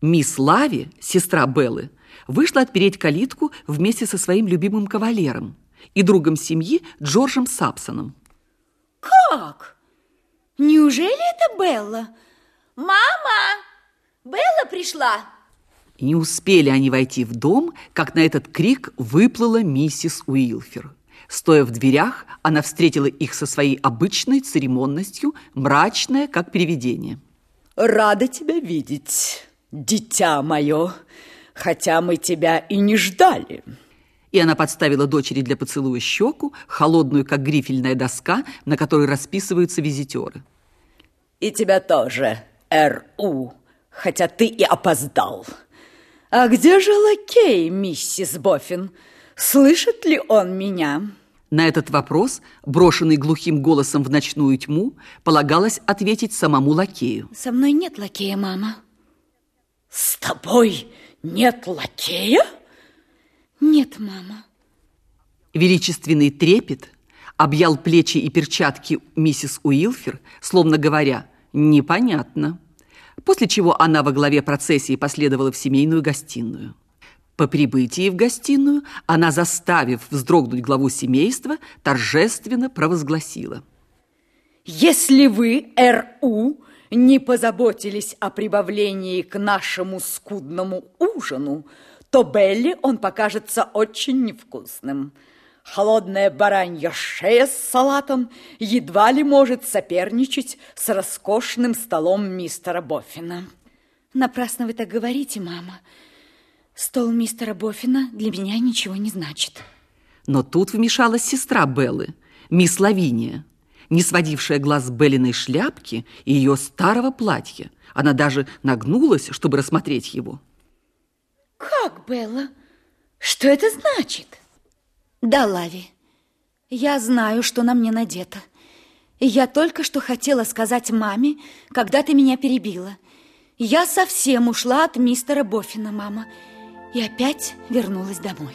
Мисс Лави, сестра Беллы, вышла отпереть калитку вместе со своим любимым кавалером и другом семьи Джорджем Сапсоном. Как? Неужели это Белла? Мама! Белла пришла! Не успели они войти в дом, как на этот крик выплыла миссис Уилфер. Стоя в дверях, она встретила их со своей обычной церемонностью, мрачная, как привидение. «Рада тебя видеть, дитя мое, хотя мы тебя и не ждали». И она подставила дочери для поцелуя щеку, холодную, как грифельная доска, на которой расписываются визитеры. «И тебя тоже, Р.У., хотя ты и опоздал». «А где же лакей, миссис Боффин? Слышит ли он меня?» На этот вопрос, брошенный глухим голосом в ночную тьму, полагалось ответить самому лакею. «Со мной нет лакея, мама». «С тобой нет лакея?» «Нет, мама». Величественный трепет объял плечи и перчатки миссис Уилфер, словно говоря «непонятно» после чего она во главе процессии последовала в семейную гостиную. По прибытии в гостиную она, заставив вздрогнуть главу семейства, торжественно провозгласила. «Если вы, Р.У., не позаботились о прибавлении к нашему скудному ужину, то Белли он покажется очень невкусным». Холодная баранья шея с салатом едва ли может соперничать с роскошным столом мистера Боффина. Напрасно вы так говорите, мама. Стол мистера Боффина для меня ничего не значит. Но тут вмешалась сестра Беллы, мисс Лавиния, не сводившая глаз с Беллиной шляпки и ее старого платья. Она даже нагнулась, чтобы рассмотреть его. Как, Белла? Что это значит? Да, Лави, я знаю, что на мне надето. Я только что хотела сказать маме, когда ты меня перебила. Я совсем ушла от мистера Боффина, мама, и опять вернулась домой.